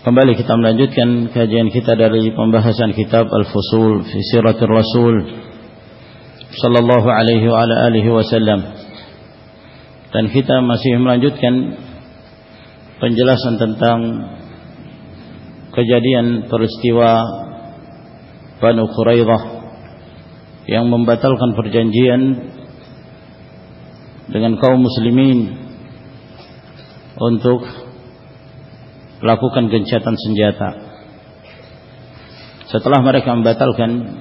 Kembali kita melanjutkan kajian kita dari pembahasan kitab Al-Fusul fi Siratir Rasul sallallahu alaihi wa ala alihi wasallam. Dan kita masih melanjutkan penjelasan tentang kejadian peristiwa Banu Quraidah yang membatalkan perjanjian dengan kaum muslimin untuk melakukan gencatan senjata. Setelah mereka membatalkan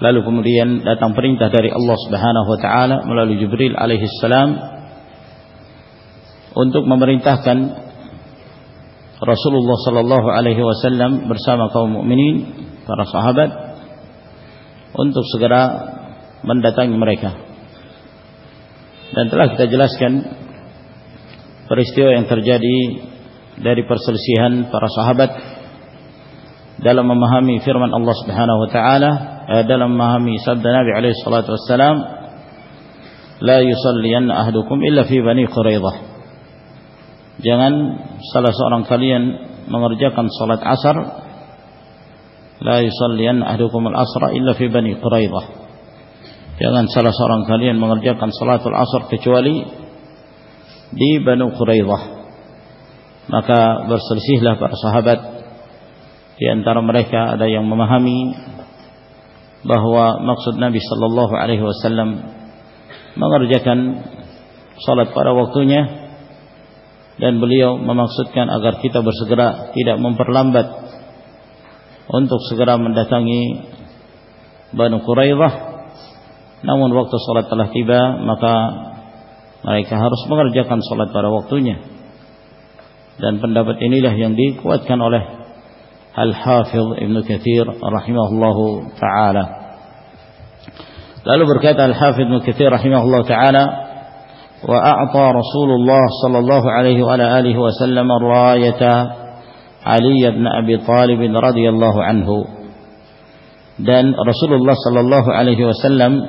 lalu kemudian datang perintah dari Allah Subhanahu wa taala melalui Jibril alaihi salam untuk memerintahkan Rasulullah sallallahu alaihi wasallam bersama kaum mukminin para sahabat untuk segera mendatangi mereka. Dan telah kita jelaskan peristiwa yang terjadi dari perselisihan para sahabat dalam memahami firman Allah Subhanahu wa taala eh, dalam memahami sabda Nabi alaihi salatu wassalam la yusalliyan ahdukum illa fi bani quraidah. Jangan salah seorang kalian mengerjakan salat asar la yusalliyan ahdukum al-asra illa fi bani quraidah. Jangan salah seorang kalian mengerjakan salatul asar kecuali di Banu Quraidah maka berselisihlah para sahabat. Di antara mereka ada yang memahami bahwa maksud Nabi sallallahu alaihi wasallam mengerjakan salat pada waktunya dan beliau memaksudkan agar kita bersegera tidak memperlambat untuk segera mendatangi Banu Quraidah namun waktu salat telah tiba maka mereka harus mengerjakan salat pada waktunya dan pendapat inilah yang dikuatkan oleh Al-Hafidh Ibn Kathir rahimahullahu taala. Lalu berkata Al-Hafidh Ibn Kathir rahimahullahu taala wa a'ta Rasulullah sallallahu alaihi wa alihi wasallam rayata Ali bin Abi Talib radhiyallahu anhu dan Rasulullah sallallahu alaihi wasallam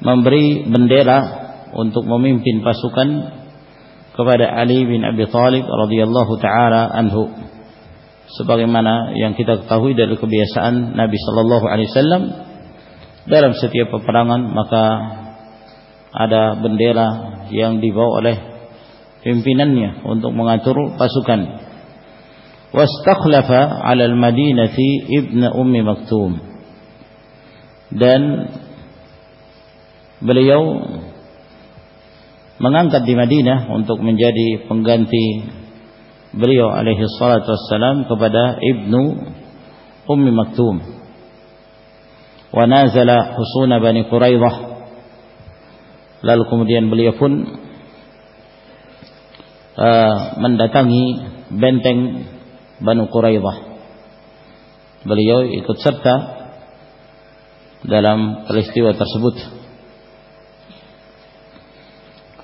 memberi bendera untuk memimpin pasukan kepada Ali bin Abi Thalib radhiyallahu taala anhu. Sebagaimana yang kita ketahui dari kebiasaan Nabi sallallahu alaihi wasallam dalam setiap peperangan maka ada bendera yang dibawa oleh pimpinannya untuk mengatur pasukan. Wastakhlafa 'ala al-Madinati ibn Ummi Maktum. Dan beliau mengangkat di Madinah untuk menjadi pengganti beliau alaihi salatu wassalam kepada Ibnu Ummi Maktum. Wa nazala husuna Bani Quraidah. Lalu kemudian beliau pun uh, mendatangi benteng Banu Quraidah. Beliau ikut serta dalam peristiwa tersebut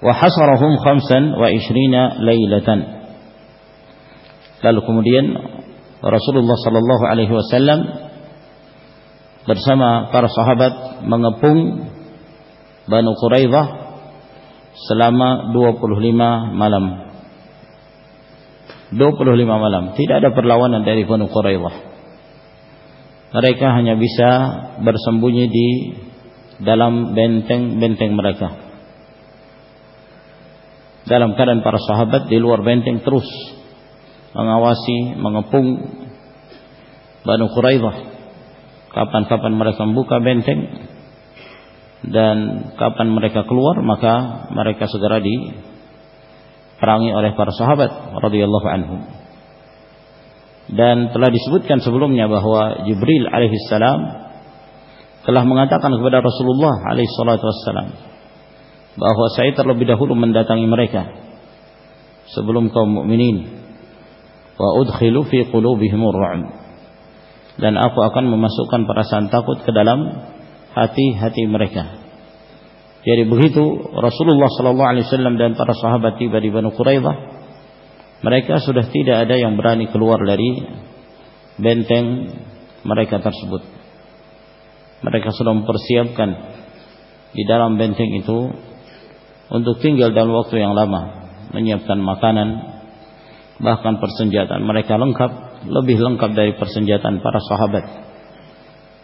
وحصرهم خمسا وعشرين ليلة. Lalu kemudian Rasulullah sallallahu alaihi wasallam bersama para sahabat mengepung Banu Quraidah selama 25 malam. 25 malam. Tidak ada perlawanan dari Banu Quraidah. Mereka hanya bisa bersembunyi di dalam benteng-benteng mereka dalam keadaan para sahabat di luar benteng terus mengawasi, mengepung Banu Quraidah. Kapan-kapan mereka membuka benteng dan kapan mereka keluar maka mereka segera diperangi oleh para sahabat radhiyallahu anhum. Dan telah disebutkan sebelumnya bahwa Jibril alaihissalam telah mengatakan kepada Rasulullah alaihissalam bahwa saya terlebih dahulu mendatangi mereka sebelum kaum mukminin wa udkhilu fi qulubihim ar dan aku akan memasukkan perasaan takut ke dalam hati-hati mereka. Jadi begitu Rasulullah sallallahu alaihi wasallam dan para sahabat tiba di Banu Quraidah, mereka sudah tidak ada yang berani keluar dari benteng mereka tersebut. Mereka sudah mempersiapkan di dalam benteng itu untuk tinggal dalam waktu yang lama, menyiapkan makanan, bahkan persenjataan mereka lengkap, lebih lengkap dari persenjataan para sahabat.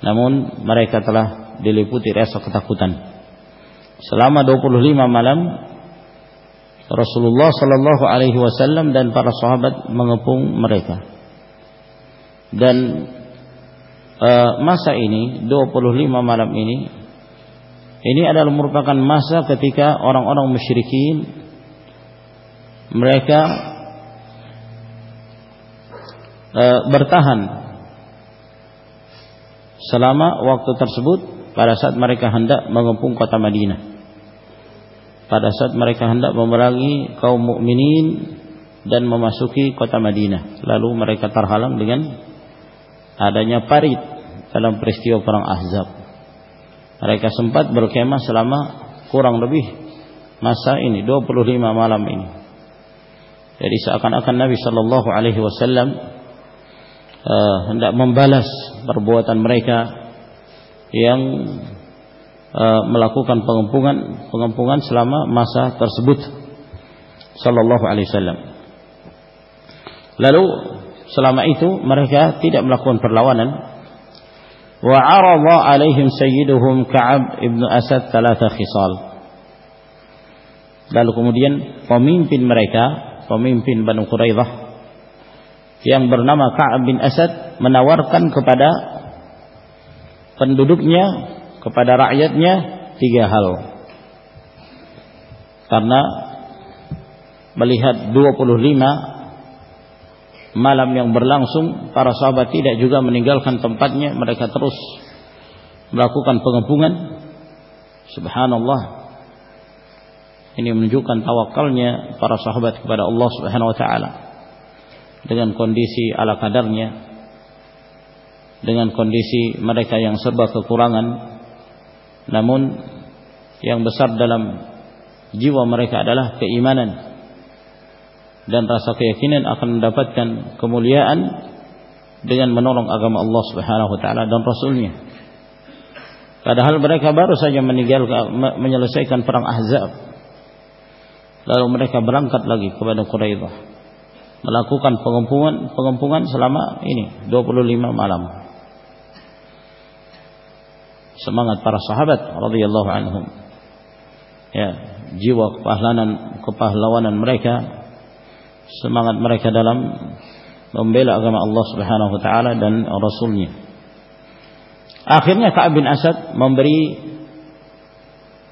Namun mereka telah diliputi rasa ketakutan selama 25 malam Rasulullah sallallahu alaihi wasallam dan para sahabat mengepung mereka. Dan e, masa ini 25 malam ini ini adalah merupakan masa ketika orang-orang musyrikin mereka e, bertahan selama waktu tersebut pada saat mereka hendak mengepung kota Madinah. Pada saat mereka hendak memerangi kaum mukminin dan memasuki kota Madinah. Lalu mereka terhalang dengan adanya parit dalam peristiwa perang Ahzab. Mereka sempat berkemah selama kurang lebih masa ini 25 malam ini. Jadi seakan-akan Nabi Shallallahu Alaihi Wasallam uh, hendak membalas perbuatan mereka yang uh, melakukan pengempungan pengempungan selama masa tersebut sallallahu alaihi wasallam. Lalu selama itu mereka tidak melakukan perlawanan. Arada alaihim sayyiduhum Ka'ab ibn Asad thalatha khisal. Lalu kemudian pemimpin mereka, pemimpin Banu Quraidah yang bernama Ka'ab bin Asad menawarkan kepada penduduknya kepada rakyatnya tiga hal. Karena melihat 25 malam yang berlangsung para sahabat tidak juga meninggalkan tempatnya mereka terus melakukan pengepungan. Subhanallah. Ini menunjukkan tawakalnya para sahabat kepada Allah Subhanahu wa taala dengan kondisi ala kadarnya dengan kondisi mereka yang serba kekurangan. Namun yang besar dalam jiwa mereka adalah keimanan dan rasa keyakinan akan mendapatkan kemuliaan dengan menolong agama Allah Subhanahu wa taala dan rasulnya. Padahal mereka baru saja meninggalkan menyelesaikan perang Ahzab. Lalu mereka berangkat lagi kepada Quraidah melakukan pengempungan selama ini 25 malam semangat para sahabat radhiyallahu anhum. Ya, jiwa kepahlawanan kepahlawanan mereka semangat mereka dalam membela agama Allah Subhanahu wa taala dan rasulnya. Akhirnya Ka'ab bin Asad memberi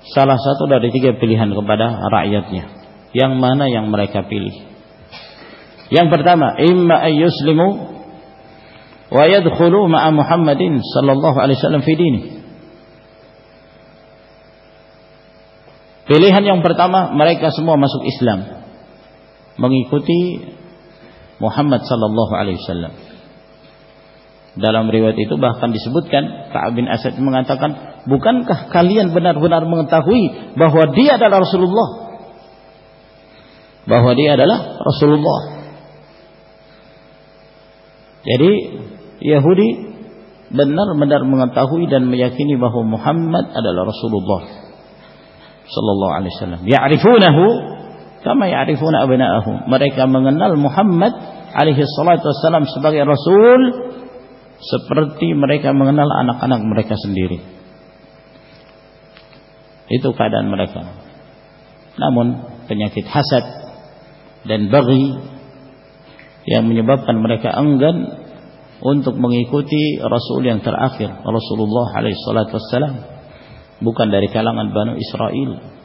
salah satu dari tiga pilihan kepada rakyatnya. Yang mana yang mereka pilih? Yang pertama, imma ayyuslimu wa yadkhulu ma'a Muhammadin sallallahu alaihi wasallam fi dinihi. Pilihan yang pertama mereka semua masuk Islam mengikuti Muhammad sallallahu alaihi wasallam. Dalam riwayat itu bahkan disebutkan Ka'ab bin Asad mengatakan, "Bukankah kalian benar-benar mengetahui bahwa dia adalah Rasulullah?" Bahwa dia adalah Rasulullah. Jadi Yahudi benar-benar mengetahui dan meyakini bahwa Muhammad adalah Rasulullah sallallahu alaihi wasallam. Ya'rifunahu kama ya'rifuna abna'ahum. Mereka mengenal Muhammad alaihi salatu wasallam sebagai rasul seperti mereka mengenal anak-anak mereka sendiri. Itu keadaan mereka. Namun penyakit hasad dan bagi yang menyebabkan mereka enggan untuk mengikuti Rasul yang terakhir Rasulullah alaihi salatu wasallam bukan dari kalangan Banu Israel.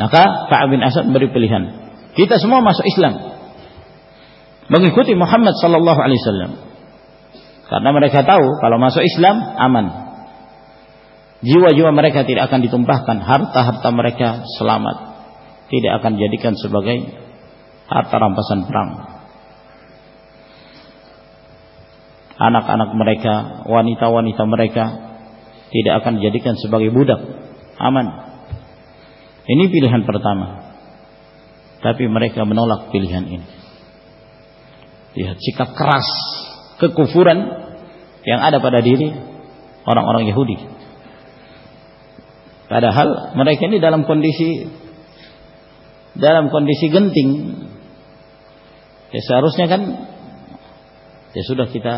Maka Ka'ab bin Asad beri pilihan. Kita semua masuk Islam. Mengikuti Muhammad sallallahu alaihi wasallam. Karena mereka tahu kalau masuk Islam aman. Jiwa-jiwa mereka tidak akan ditumpahkan, harta-harta mereka selamat. Tidak akan dijadikan sebagai harta rampasan perang. Anak-anak mereka, wanita-wanita mereka tidak akan dijadikan sebagai budak. Aman. Ini pilihan pertama. Tapi mereka menolak pilihan ini. Lihat sikap keras, kekufuran yang ada pada diri orang-orang Yahudi. Padahal mereka ini dalam kondisi dalam kondisi genting. Ya seharusnya kan ya sudah kita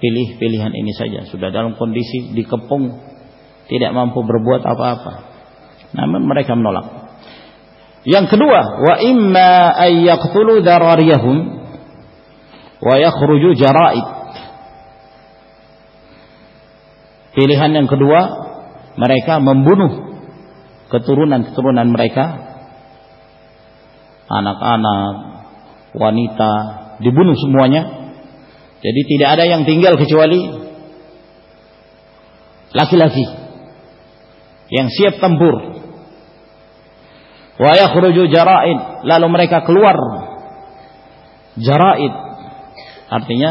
pilih pilihan ini saja. Sudah dalam kondisi dikepung tidak mampu berbuat apa-apa. Namun mereka menolak. Yang kedua, wa imma ay yaqtulu darariyahum wa yakhruju jara'id. Pilihan yang kedua, mereka membunuh keturunan-keturunan mereka, anak-anak, wanita, dibunuh semuanya. Jadi tidak ada yang tinggal kecuali laki-laki yang siap tempur wa yakhruju jara'id. Lalu mereka keluar jara'id. Artinya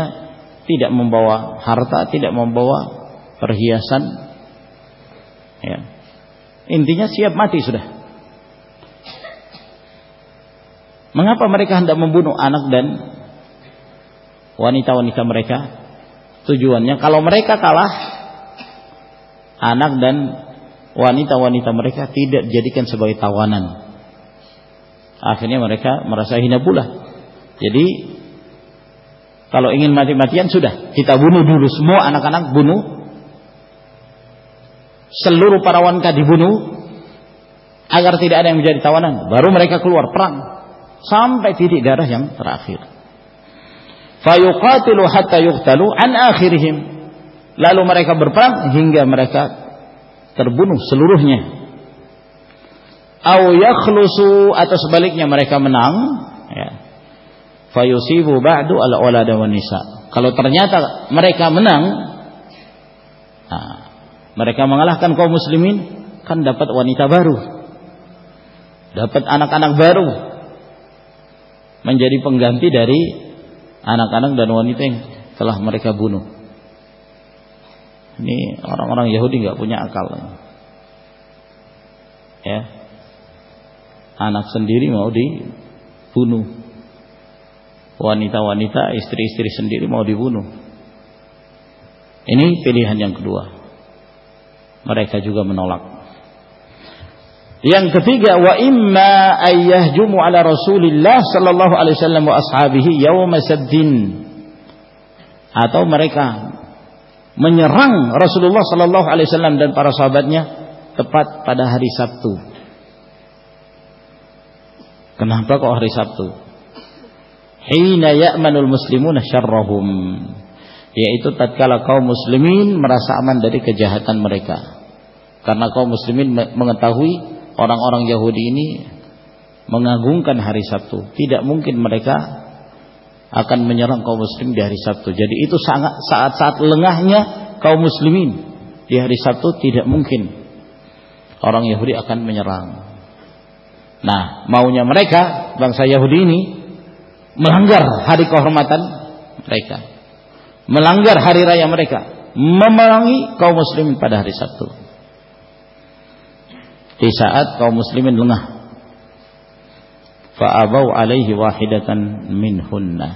tidak membawa harta tidak membawa perhiasan. Ya. Intinya siap mati sudah. Mengapa mereka hendak membunuh anak dan wanita-wanita mereka? Tujuannya kalau mereka kalah anak dan wanita-wanita mereka tidak dijadikan sebagai tawanan akhirnya mereka merasa hina pula. Jadi kalau ingin mati-matian sudah. Kita bunuh dulu. Semua anak-anak bunuh. Seluruh para wanita dibunuh? Agar tidak ada yang menjadi tawanan. Baru mereka keluar perang. Sampai titik darah yang terakhir. Fayuqatilu hatta yuqtalu an akhirihim. Lalu mereka berperang hingga mereka terbunuh seluruhnya au yakhlusu atau sebaliknya mereka menang ya. Fayusibu ba'du al ulada wan nisa. Kalau ternyata mereka menang nah, mereka mengalahkan kaum muslimin kan dapat wanita baru. Dapat anak-anak baru. Menjadi pengganti dari anak-anak dan wanita yang telah mereka bunuh. Ini orang-orang Yahudi nggak punya akal. Ya anak sendiri mau dibunuh. Wanita-wanita istri-istri sendiri mau dibunuh. Ini pilihan yang kedua. Mereka juga menolak. Yang ketiga wa imma ayyahjumu ala Rasulillah sallallahu alaihi wasallam wa ashabihi yauma saddin. Atau mereka menyerang Rasulullah sallallahu alaihi wasallam dan para sahabatnya tepat pada hari Sabtu Kenapa kok hari Sabtu? Hina ya'manul muslimuna syarrahum. Yaitu tatkala kaum muslimin merasa aman dari kejahatan mereka. Karena kaum muslimin mengetahui orang-orang Yahudi ini mengagungkan hari Sabtu. Tidak mungkin mereka akan menyerang kaum muslim di hari Sabtu. Jadi itu saat-saat lengahnya kaum muslimin di hari Sabtu tidak mungkin orang Yahudi akan menyerang. Nah, maunya mereka bangsa Yahudi ini melanggar hari kehormatan mereka. Melanggar hari raya mereka, memerangi kaum muslimin pada hari Sabtu. Di saat kaum muslimin lengah. Fa'abau alaihi wahidatan minhunna.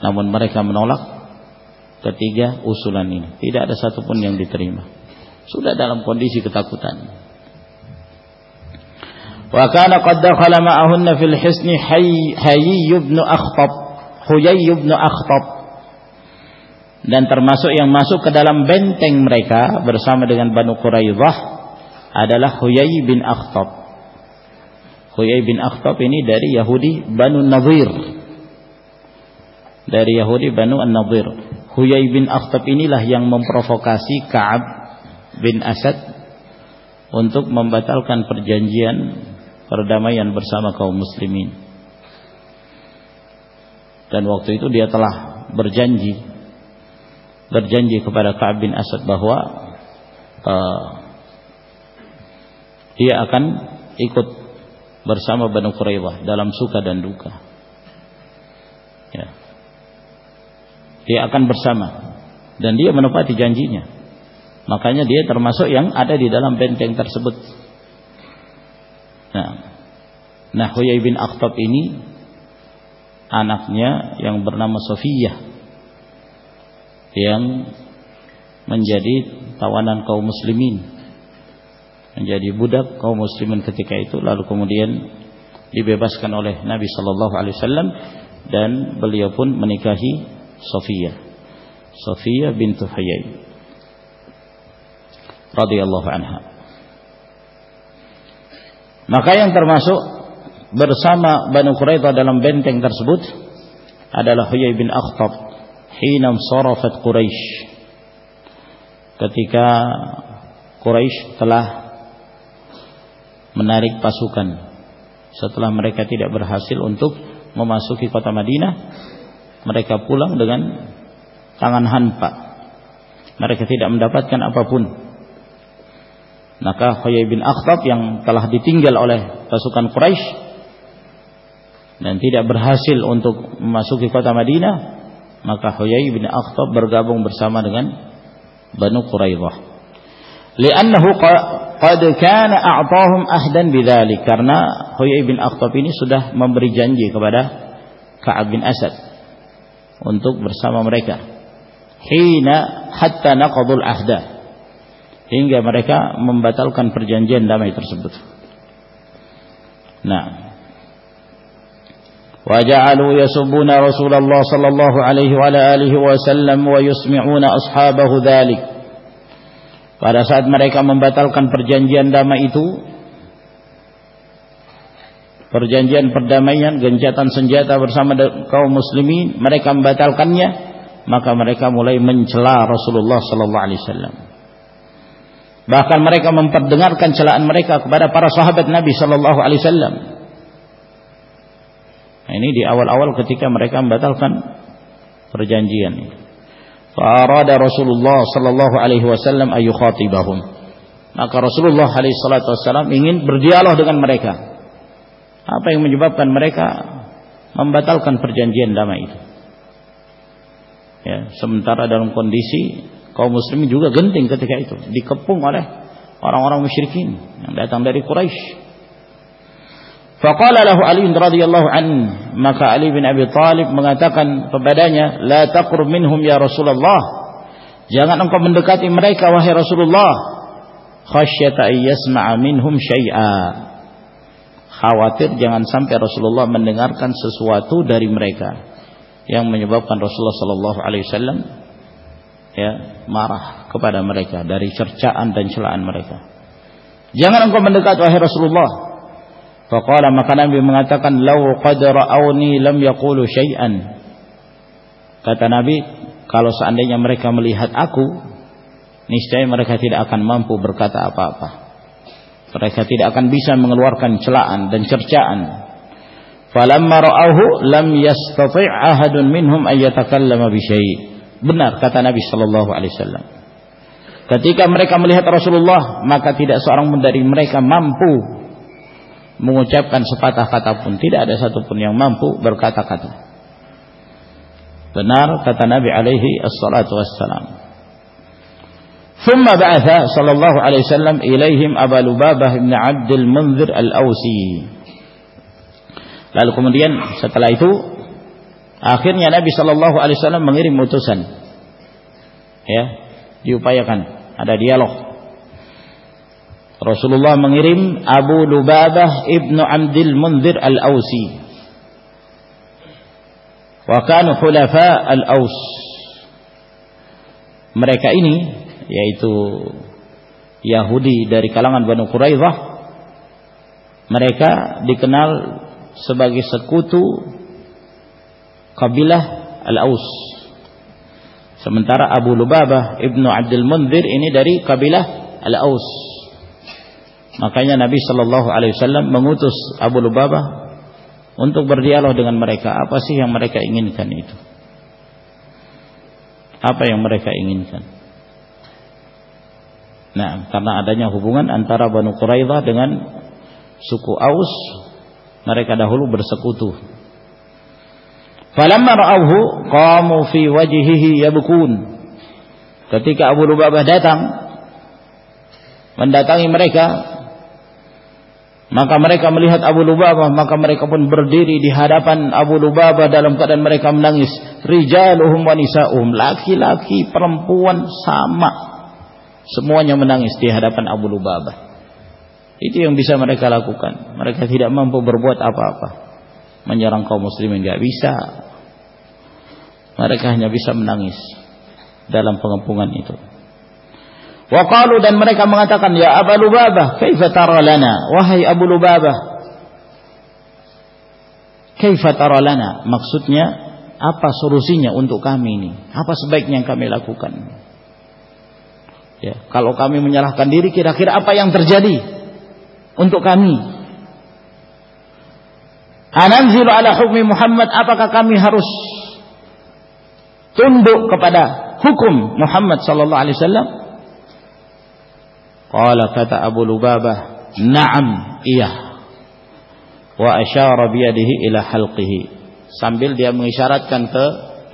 Namun mereka menolak ketiga usulan ini. Tidak ada satupun yang diterima. Sudah dalam kondisi ketakutan. وكان قد دخل معهن في الحصن حي حيي بن أخطب حيي بن أخطب dan termasuk yang masuk ke dalam benteng mereka bersama dengan Banu Quraidah adalah Huyai bin Akhtab. Huyai bin Akhtab ini dari Yahudi Banu Nadir. Dari Yahudi Banu An-Nadir. Huyai bin Akhtab inilah yang memprovokasi Ka'ab bin Asad untuk membatalkan perjanjian perdamaian bersama kaum muslimin. Dan waktu itu dia telah berjanji berjanji kepada Ka'ab bin Asad bahwa uh, dia akan ikut bersama Banu Quraidah dalam suka dan duka. Ya. dia akan bersama dan dia menepati janjinya makanya dia termasuk yang ada di dalam benteng tersebut nah Huyai bin Akhtab ini anaknya yang bernama Sofiyah yang menjadi tawanan kaum muslimin menjadi budak kaum muslimin ketika itu lalu kemudian dibebaskan oleh Nabi sallallahu alaihi wasallam dan beliau pun menikahi Sofia Sofia bintu Hayy radhiyallahu anha. Maka yang termasuk bersama Banu Quraidah dalam benteng tersebut adalah Huyai bin Akhtab hina sarafat Quraisy ketika Quraisy telah menarik pasukan setelah mereka tidak berhasil untuk memasuki kota Madinah mereka pulang dengan tangan hampa. Mereka tidak mendapatkan apa pun. Maka Huyai bin Akhtab yang telah ditinggal oleh pasukan Quraisy dan tidak berhasil untuk memasuki kota Madinah maka Huyai bin Akhtab bergabung bersama dengan Banu Quraidah li'annahu qad kana a'tahum ahdan bidzalik. Karena Huyai bin Akhtab ini sudah memberi janji kepada Ka'ab bin Asad untuk bersama mereka. Hina hatta naqadul ahda. Hingga mereka membatalkan perjanjian damai tersebut. Nah وجعلوا يسبون رسول الله صلى الله عليه وعلى آله وسلم ويسمعون أصحابه ذلك pada saat mereka membatalkan perjanjian damai itu perjanjian perdamaian gencatan senjata bersama kaum muslimin mereka membatalkannya maka mereka mulai mencela Rasulullah sallallahu alaihi wasallam bahkan mereka memperdengarkan celaan mereka kepada para sahabat Nabi sallallahu alaihi wasallam Nah, ini di awal-awal ketika mereka membatalkan perjanjian ini. Fa'arada Rasulullah sallallahu alaihi wasallam ayu khatibahum. Maka Rasulullah alaihi salatu wasallam ingin berdialog dengan mereka. Apa yang menyebabkan mereka membatalkan perjanjian damai itu? Ya, sementara dalam kondisi kaum muslimin juga genting ketika itu, dikepung oleh orang-orang musyrikin yang datang dari Quraisy Faqala lahu Ali radhiyallahu an maka Ali bin Abi Thalib mengatakan kepadanya la taqrub minhum ya Rasulullah. Jangan engkau mendekati mereka wahai Rasulullah. Khasyata yasma'a minhum syai'a. Khawatir jangan sampai Rasulullah mendengarkan sesuatu dari mereka yang menyebabkan Rasulullah sallallahu alaihi wasallam ya marah kepada mereka dari cercaan dan celaan mereka. Jangan engkau mendekat wahai Rasulullah Faqala maka Nabi mengatakan lau qad ra'auni lam yaqulu syai'an. Kata Nabi, kalau seandainya mereka melihat aku, niscaya mereka tidak akan mampu berkata apa-apa. Mereka tidak akan bisa mengeluarkan celaan dan cercaan. Falamma ra'awhu lam yastati' ahadun minhum ay yatakallama bi syai'. Benar kata Nabi sallallahu alaihi wasallam. Ketika mereka melihat Rasulullah, maka tidak seorang pun dari mereka mampu mengucapkan sepatah kata pun tidak ada satupun yang mampu berkata-kata benar kata Nabi alaihi assalatu wassalam ثم بعث صلى الله عليه وسلم إليهم أبا لبابة بن عبد المنذر الأوسي lalu kemudian setelah itu akhirnya Nabi Shallallahu Alaihi Wasallam mengirim utusan ya diupayakan ada dialog Rasulullah mengirim Abu Lubabah ibnu Amdil Munzir al-Ausi. Wa kanu hulafa al-Aus. Mereka ini yaitu Yahudi dari kalangan Banu Quraidah mereka dikenal sebagai sekutu kabilah Al-Aus. Sementara Abu Lubabah ibnu Abdul Munzir ini dari kabilah Al-Aus. Makanya Nabi Shallallahu Alaihi Wasallam mengutus Abu Lubabah untuk berdialog dengan mereka. Apa sih yang mereka inginkan itu? Apa yang mereka inginkan? Nah, karena adanya hubungan antara Banu Quraidah dengan suku Aus, mereka dahulu bersekutu. Falamma ra'awhu qamu fi wajhihi yabkun. Ketika Abu Lubabah datang mendatangi mereka maka mereka melihat Abu Lubabah maka mereka pun berdiri di hadapan Abu Lubabah dalam keadaan mereka menangis. Rijaluhum wa nisa'uhum laki-laki perempuan sama. Semuanya menangis di hadapan Abu Lubabah itu yang bisa mereka lakukan. Mereka tidak mampu berbuat apa-apa. Menyerang kaum muslimin tidak bisa. Mereka hanya bisa menangis dalam pengepungan itu Waqalu dan mereka mengatakan ya Abu Lubabah kaifa tara lana? Wahai Abu Lubabah kaifa tara lana? Maksudnya apa solusinya untuk kami ini? Apa sebaiknya yang kami lakukan? Ya kalau kami menyalahkan diri kira-kira apa yang terjadi untuk kami? Ananzilu ala hukmi Muhammad apakah kami harus tunduk kepada hukum Muhammad sallallahu alaihi wasallam? Qala kata Abu Lubabah, "Na'am, iya." Wa asyara biyadihi ila halqihi. Sambil dia mengisyaratkan ke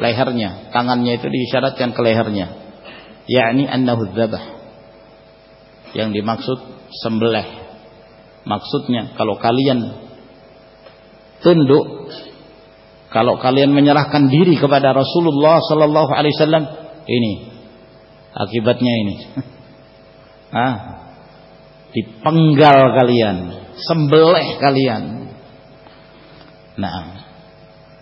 lehernya, tangannya itu diisyaratkan ke lehernya. Yakni annahu dzabah. Yang dimaksud sembelih. Maksudnya kalau kalian tunduk kalau kalian menyerahkan diri kepada Rasulullah sallallahu alaihi wasallam ini akibatnya ini ah dipenggal kalian sembelih kalian. Nah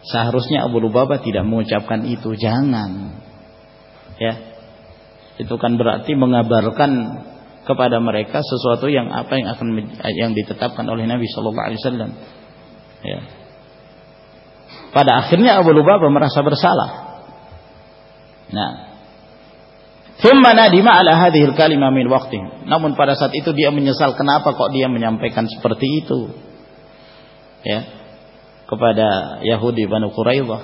seharusnya Abu Lubabah tidak mengucapkan itu jangan. Ya. Itu kan berarti mengabarkan kepada mereka sesuatu yang apa yang akan yang ditetapkan oleh Nabi sallallahu alaihi wasallam. Ya. Pada akhirnya Abu Lubabah merasa bersalah. Nah, Thumma nadima ala hadhil kalimah min waqti. Namun pada saat itu dia menyesal kenapa kok dia menyampaikan seperti itu. Ya. Kepada Yahudi Banu Quraidah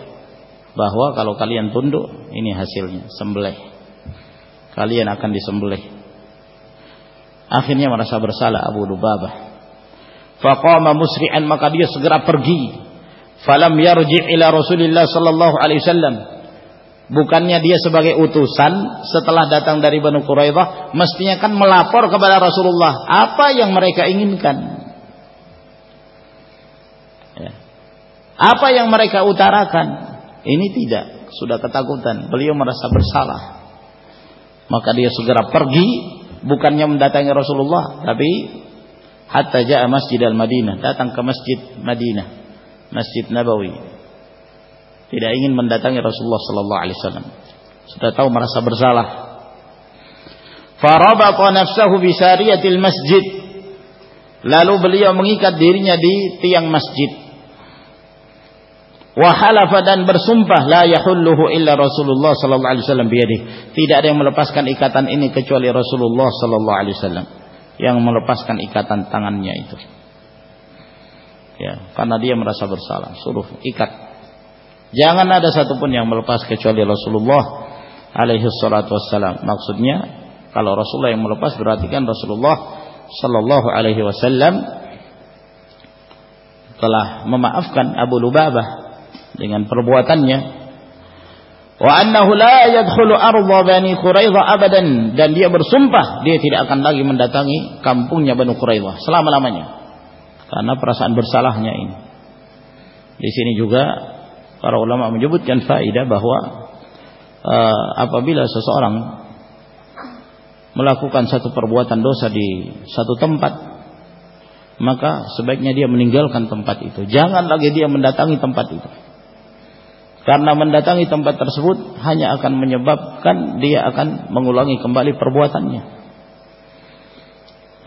bahwa kalau kalian tunduk ini hasilnya sembelih. Kalian akan disembelih. Akhirnya merasa bersalah Abu Lubabah Faqama musri'an maka dia segera pergi. Falam yarji' ila Rasulillah sallallahu alaihi wasallam. Bukannya dia sebagai utusan setelah datang dari Banu Quraidah mestinya kan melapor kepada Rasulullah apa yang mereka inginkan. Ya. Apa yang mereka utarakan ini tidak sudah ketakutan beliau merasa bersalah maka dia segera pergi bukannya mendatangi Rasulullah tapi hatta jaa Masjid al-Madinah, datang ke Masjid Madinah, Masjid Nabawi. Tidak ingin mendatangi Rasulullah sallallahu alaihi wasallam. Sudah tahu merasa bersalah. Farabata nafsahu bi sariyatil masjid. Lalu beliau mengikat dirinya di tiang masjid. Wa halafa dan bersumpah la yahulluhu illa Rasulullah sallallahu alaihi wasallam biyadihi. Tidak ada yang melepaskan ikatan ini kecuali Rasulullah sallallahu alaihi wasallam yang melepaskan ikatan tangannya itu. Ya, karena dia merasa bersalah, suruh ikat. Jangan ada satupun yang melepas kecuali Rasulullah alaihi salatu wassalam. Maksudnya kalau Rasulullah yang melepas berarti kan Rasulullah sallallahu alaihi wasallam telah memaafkan Abu Lubabah dengan perbuatannya. Wa annahu la yadkhulu arda bani Quraidah abadan. Dan dia bersumpah dia tidak akan lagi mendatangi kampungnya Bani Quraidah selama-lamanya. Karena perasaan bersalahnya ini. Di sini juga para ulama menyebutkan faidah bahwa uh, apabila seseorang melakukan satu perbuatan dosa di satu tempat maka sebaiknya dia meninggalkan tempat itu jangan lagi dia mendatangi tempat itu karena mendatangi tempat tersebut hanya akan menyebabkan dia akan mengulangi kembali perbuatannya.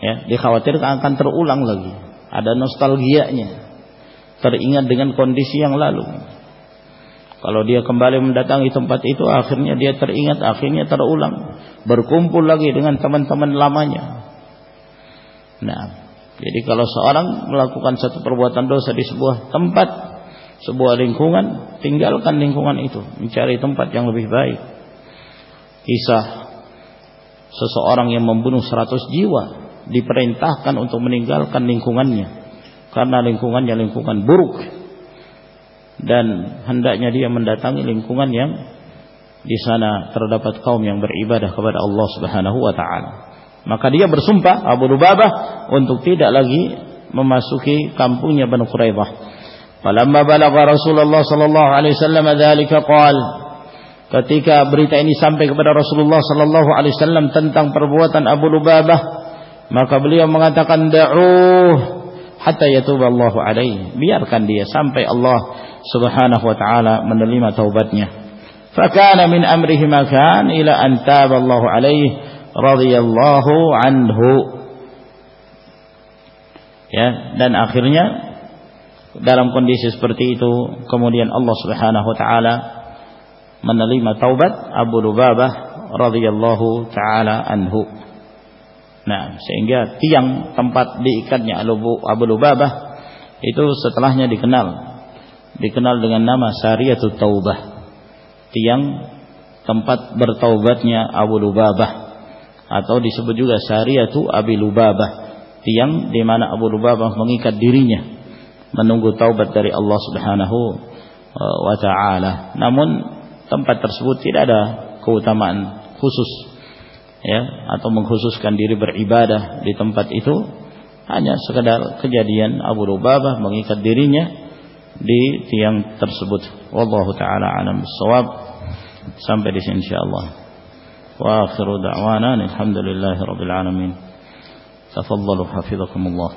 Ya, dikhawatirkan akan terulang lagi. Ada nostalgianya. Teringat dengan kondisi yang lalu. Kalau dia kembali mendatangi tempat itu akhirnya dia teringat, akhirnya terulang. Berkumpul lagi dengan teman-teman lamanya. Nah, jadi kalau seorang melakukan satu perbuatan dosa di sebuah tempat sebuah lingkungan, tinggalkan lingkungan itu, mencari tempat yang lebih baik. Kisah seseorang yang membunuh 100 jiwa diperintahkan untuk meninggalkan lingkungannya karena lingkungannya lingkungan buruk dan hendaknya dia mendatangi lingkungan yang di sana terdapat kaum yang beribadah kepada Allah Subhanahu wa taala. Maka dia bersumpah Abu Lubabah untuk tidak lagi memasuki kampungnya Banu Quraidah. Falamma balagha Rasulullah sallallahu alaihi wasallam dzalika qala Ketika berita ini sampai kepada Rasulullah sallallahu alaihi wasallam tentang perbuatan Abu Lubabah, maka beliau mengatakan da'uh hatta yatuba Allahu alaihi. Biarkan dia sampai Allah Subhanahu wa taala menerima taubatnya. Fakana min amrihi makan ila an taba Allahu alaihi radhiyallahu anhu. Ya dan akhirnya dalam kondisi seperti itu kemudian Allah Subhanahu wa taala menerima taubat Abu Lubabah radhiyallahu taala anhu Nah, sehingga tiang tempat diikatnya Abu Lubabah itu setelahnya dikenal dikenal dengan nama Sariyatut Taubah. Tiang tempat bertaubatnya Abu Lubabah atau disebut juga Sariyatu Abi Lubabah. Tiang di mana Abu Lubabah mengikat dirinya menunggu taubat dari Allah Subhanahu uh, wa taala. Namun tempat tersebut tidak ada keutamaan khusus ya atau mengkhususkan diri beribadah di tempat itu hanya sekedar kejadian Abu Lubabah mengikat dirinya di tiang tersebut. Wallahu taala alam bisawab sampai di sini insyaallah. Wa akhiru da'wana alhamdulillahi rabbil alamin. Tafadhalu hafizakumullah